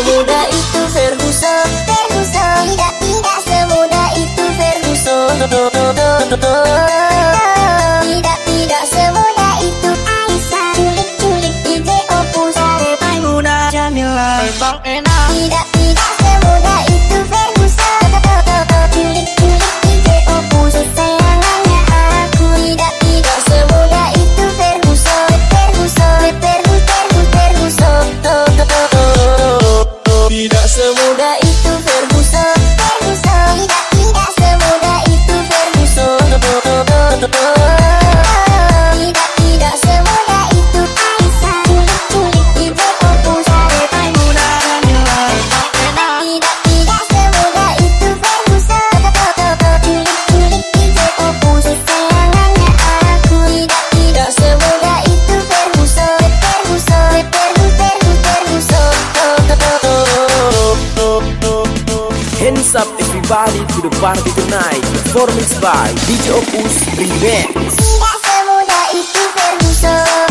semudah itu Ferguson. Ferguson. Tidak, tidak semudah itu Ferguson. Tidak, tidak semudah itu Aisyah. Culik, culik DJ Opus Maimunah Jamila. Bang enak. Tidak, tidak semudah itu Hands everybody to the party tonight. Performance by DJ Opus Remix. Semudah itu Ferguson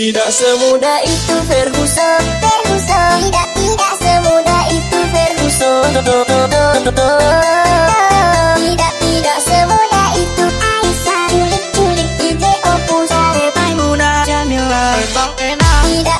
Tidak semudah itu Ferguson. Ferguson Tidak, tidak semudah itu Ferguson. Tidak, tidak semudah itu Aisyah. Culik, culik DJ Opus Maimunah Jamila. Bang Tidak,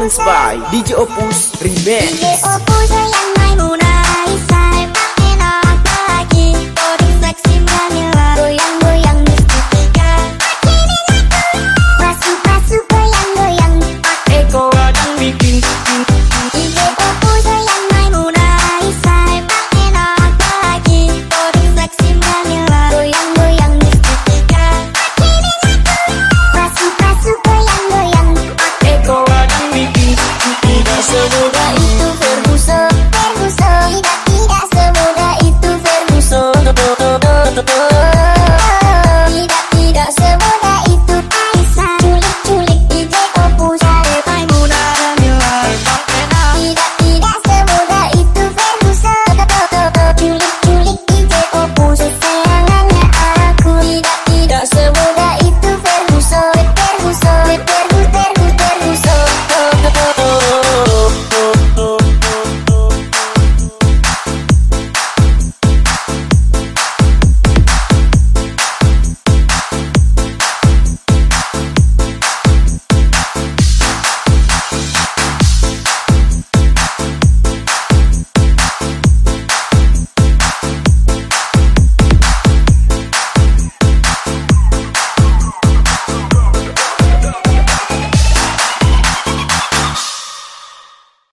Performance by DJ Opus Remix. DJ Opus yang